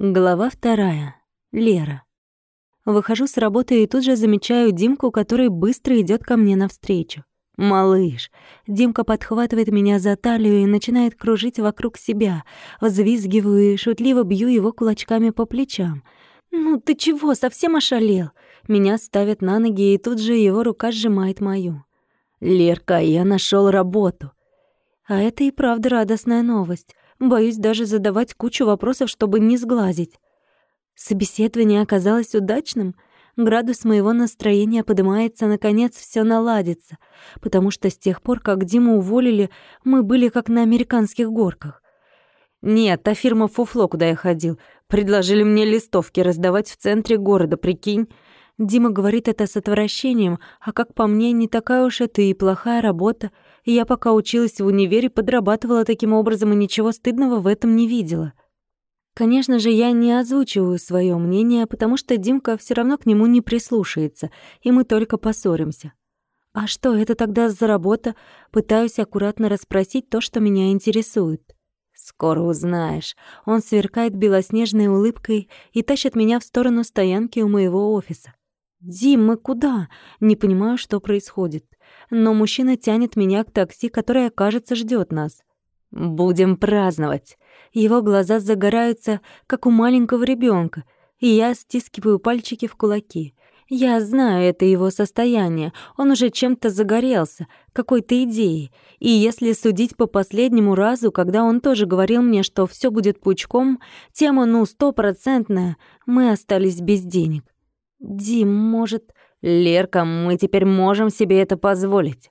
Глава вторая. Лера. Выхожу с работы и тут же замечаю Димку, который быстро идет ко мне навстречу. «Малыш!» Димка подхватывает меня за талию и начинает кружить вокруг себя. Взвизгиваю и шутливо бью его кулачками по плечам. «Ну ты чего, совсем ошалел?» Меня ставят на ноги, и тут же его рука сжимает мою. «Лерка, я нашел работу!» А это и правда радостная новость. Боюсь даже задавать кучу вопросов, чтобы не сглазить. Собеседование оказалось удачным. Градус моего настроения поднимается, наконец все наладится, потому что с тех пор, как Диму уволили, мы были как на американских горках. Нет, та фирма «Фуфло», куда я ходил, предложили мне листовки раздавать в центре города, прикинь. Дима говорит это с отвращением, а как по мне, не такая уж это и плохая работа. Я пока училась в универе, подрабатывала таким образом и ничего стыдного в этом не видела. Конечно же, я не озвучиваю свое мнение, потому что Димка все равно к нему не прислушается, и мы только поссоримся. А что это тогда за работа? Пытаюсь аккуратно расспросить то, что меня интересует. Скоро узнаешь. Он сверкает белоснежной улыбкой и тащит меня в сторону стоянки у моего офиса. «Дим, мы куда?» Не понимаю, что происходит. Но мужчина тянет меня к такси, которое, кажется, ждет нас. «Будем праздновать». Его глаза загораются, как у маленького ребенка, и я стискиваю пальчики в кулаки. Я знаю это его состояние, он уже чем-то загорелся, какой-то идеей. И если судить по последнему разу, когда он тоже говорил мне, что все будет пучком, тема ну стопроцентная, мы остались без денег. «Дим, может...» «Лерка, мы теперь можем себе это позволить».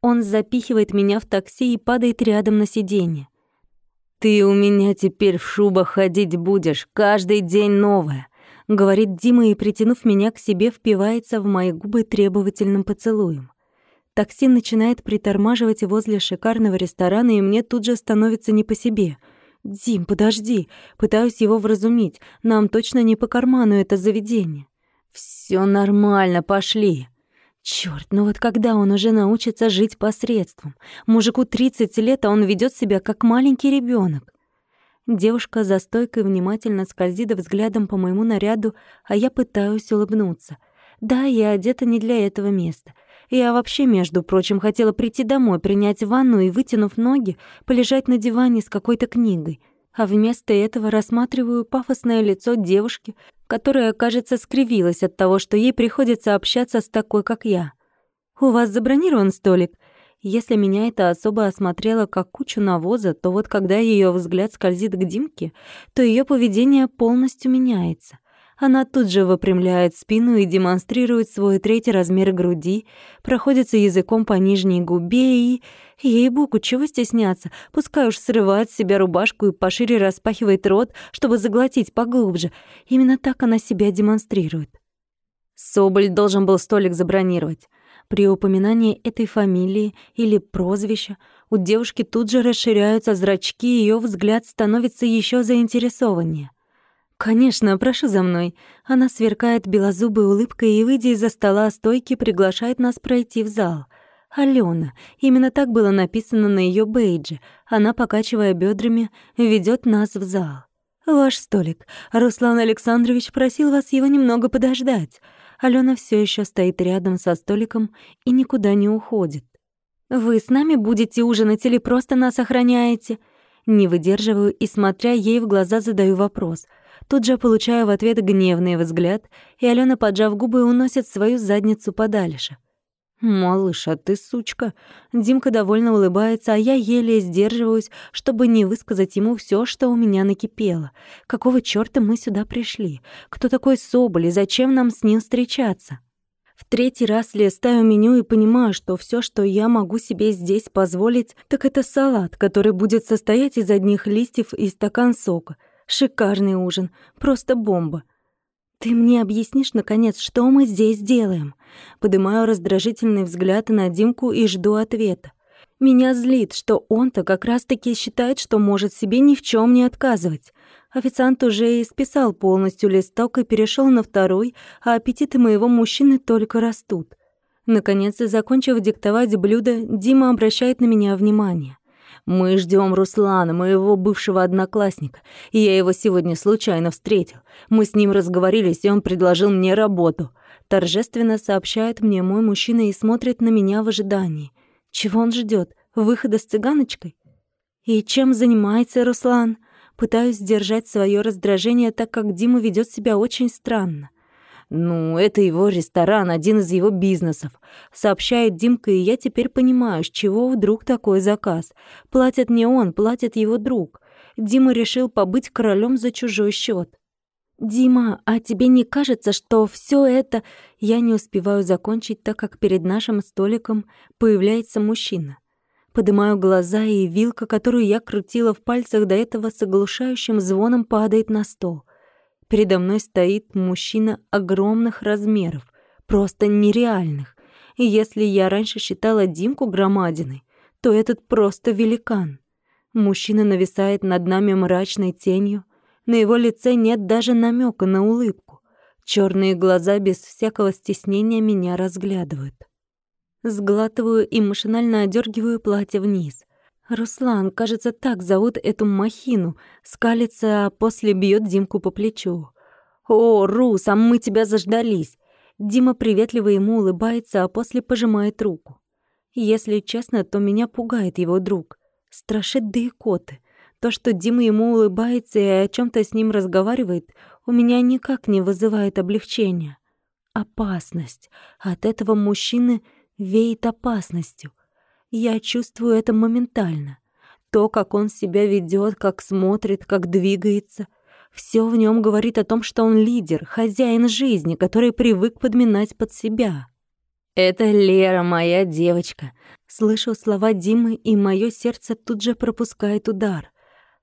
Он запихивает меня в такси и падает рядом на сиденье. «Ты у меня теперь в шубах ходить будешь, каждый день новая», — говорит Дима и, притянув меня к себе, впивается в мои губы требовательным поцелуем. Такси начинает притормаживать возле шикарного ресторана, и мне тут же становится не по себе. «Дим, подожди!» Пытаюсь его вразумить. Нам точно не по карману это заведение. Все нормально, пошли. Черт, ну вот когда он уже научится жить посредством? Мужику 30 лет, а он ведет себя как маленький ребенок. Девушка за стойкой внимательно скользит взглядом по моему наряду, а я пытаюсь улыбнуться. Да, я одета не для этого места. Я вообще, между прочим, хотела прийти домой, принять ванну и, вытянув ноги, полежать на диване с какой-то книгой. А вместо этого рассматриваю пафосное лицо девушки, которая, кажется, скривилась от того, что ей приходится общаться с такой, как я. «У вас забронирован столик?» Если меня это особо осмотрело как кучу навоза, то вот когда ее взгляд скользит к Димке, то ее поведение полностью меняется. Она тут же выпрямляет спину и демонстрирует свой третий размер груди, проходится языком по нижней губе и... Ей-богу, чего стесняться? Пускай уж срывает с себя рубашку и пошире распахивает рот, чтобы заглотить поглубже. Именно так она себя демонстрирует. Соболь должен был столик забронировать. При упоминании этой фамилии или прозвища у девушки тут же расширяются зрачки, её взгляд становится еще заинтересованнее. «Конечно, прошу за мной». Она сверкает белозубой улыбкой и, выйдя из-за стола стойки, приглашает нас пройти в зал. Алена. Именно так было написано на ее бейдже. Она, покачивая бедрами, ведет нас в зал. «Ваш столик. Руслан Александрович просил вас его немного подождать». Алена все еще стоит рядом со столиком и никуда не уходит. «Вы с нами будете ужинать или просто нас охраняете?» Не выдерживаю и, смотря ей в глаза, задаю вопрос — Тут же получаю в ответ гневный взгляд, и Алена, поджав губы, уносит свою задницу подальше. «Малыш, а ты сучка!» Димка довольно улыбается, а я еле сдерживаюсь, чтобы не высказать ему все, что у меня накипело. Какого чёрта мы сюда пришли? Кто такой Соболь и зачем нам с ним встречаться? В третий раз листаю меню и понимаю, что все, что я могу себе здесь позволить, так это салат, который будет состоять из одних листьев и стакан сока — Шикарный ужин, просто бомба. Ты мне объяснишь, наконец, что мы здесь делаем? Поднимаю раздражительный взгляд на Димку и жду ответа. Меня злит, что он-то как раз-таки считает, что может себе ни в чем не отказывать. Официант уже исписал полностью листок и перешел на второй, а аппетиты моего мужчины только растут. Наконец, закончив диктовать блюдо, Дима обращает на меня внимание. Мы ждем Руслана, моего бывшего одноклассника, и я его сегодня случайно встретил. Мы с ним разговорились, и он предложил мне работу. Торжественно сообщает мне мой мужчина и смотрит на меня в ожидании. Чего он ждет? Выхода с цыганочкой? И чем занимается Руслан? Пытаюсь сдержать свое раздражение, так как Дима ведет себя очень странно. «Ну, это его ресторан, один из его бизнесов», — сообщает Димка, и я теперь понимаю, с чего вдруг такой заказ. Платит не он, платит его друг. Дима решил побыть королем за чужой счет. «Дима, а тебе не кажется, что все это...» Я не успеваю закончить, так как перед нашим столиком появляется мужчина. Поднимаю глаза, и вилка, которую я крутила в пальцах до этого с оглушающим звоном, падает на стол. Передо мной стоит мужчина огромных размеров, просто нереальных. И если я раньше считала Димку громадиной, то этот просто великан. Мужчина нависает над нами мрачной тенью, на его лице нет даже намека на улыбку. Черные глаза без всякого стеснения меня разглядывают. Сглатываю и машинально одергиваю платье вниз. Руслан, кажется, так зовут эту махину, скалится, а после бьет Димку по плечу. «О, Рус, а мы тебя заждались!» Дима приветливо ему улыбается, а после пожимает руку. Если честно, то меня пугает его друг. Страшит да и коты. То, что Дима ему улыбается и о чем то с ним разговаривает, у меня никак не вызывает облегчения. Опасность. От этого мужчины веет опасностью. Я чувствую это моментально. То, как он себя ведет, как смотрит, как двигается. Все в нем говорит о том, что он лидер, хозяин жизни, который привык подминать под себя. «Это Лера, моя девочка». Слышу слова Димы, и мое сердце тут же пропускает удар.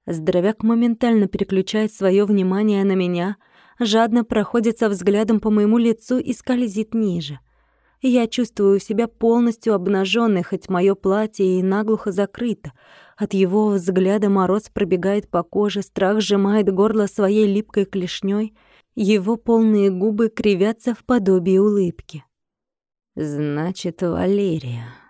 Здоровяк моментально переключает свое внимание на меня, жадно проходится взглядом по моему лицу и скользит ниже — я чувствую себя полностью обнаженной, хоть мое платье и наглухо закрыто. От его взгляда мороз пробегает по коже, страх сжимает горло своей липкой клешней, его полные губы кривятся в подобии улыбки. «Значит, Валерия...»